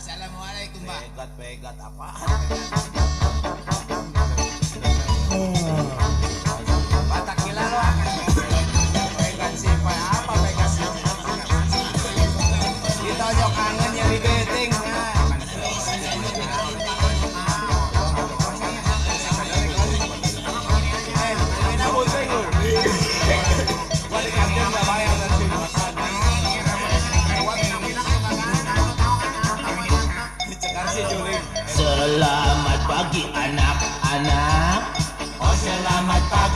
Assalamualaikum, Pak. Pegat pegat apa?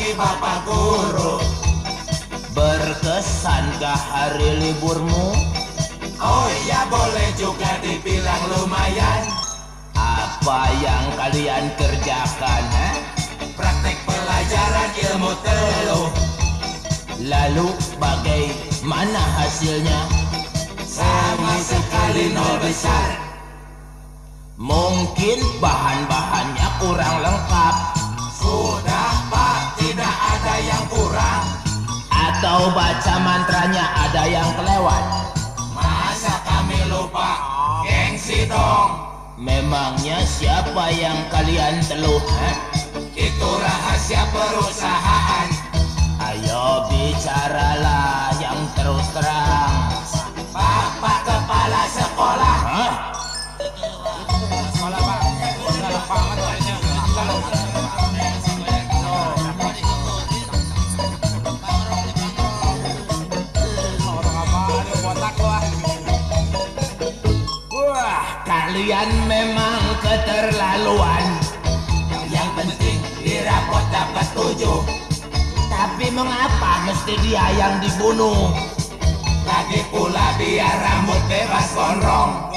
Pagi Bapak Guru. Berkesankah hari liburmu? Oh iya boleh juga dibilang lumayan. Apa yang kalian kerjakan? eh? Praktek pelajaran ilmu teluh. Lalu bagaimana hasilnya? Sama sekali nol besar. Mungkin bahan-bahannya kurang lengkap Atau baca mantranya ada yang kelewat Masa kami lupa? Gengsi dong. Memangnya siapa yang kalian teluh? Itu rahasia perusahaan. Kalian memang keterlaluan. Yang penting di rapot dapat tujuh. Tapi mengapa mesti dia yang dibunuh? Lagi pula biar rambut bebas gondrong.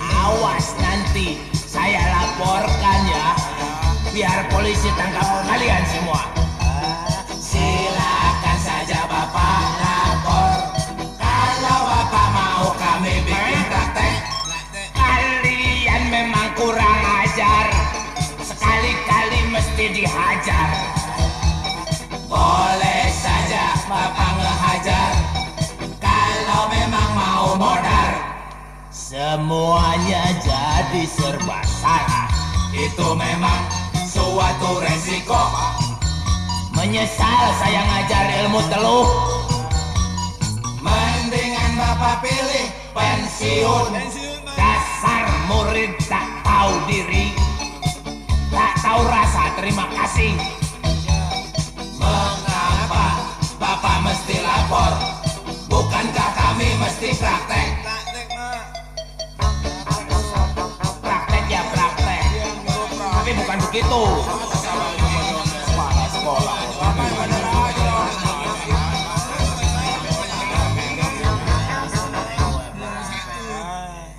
Awas nanti saya laporkan ya. Biar polisi tangkap kalian semua. Semuanya jadi serba salah. Itu memang suatu resiko. Menyesal saya ngajar ilmu teluh. Mendingan Bapak pilih pensiun. Dasar murid tak tahu diri. Tak tahu rasa terima kasih. Tapi bukan begitu.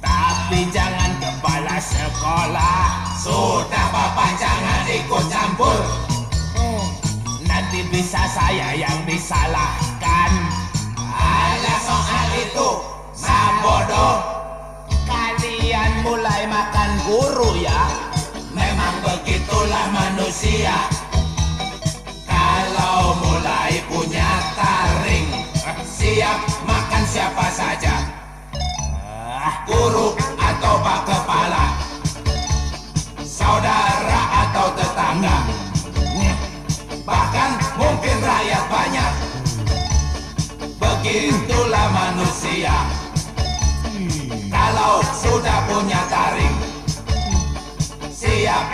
Tapi jangan kepala sekolah. Sudah Bapak jangan ikut campur. Nanti bisa saya yang disalahkan. siap Kalau mulai punya taring Siap makan siapa saja. Ah. Guru atau pak kepala Saudara atau tetangga. Bahkan mungkin rakyat banyak. Begitulah manusia. Kalau sudah punya taring Siap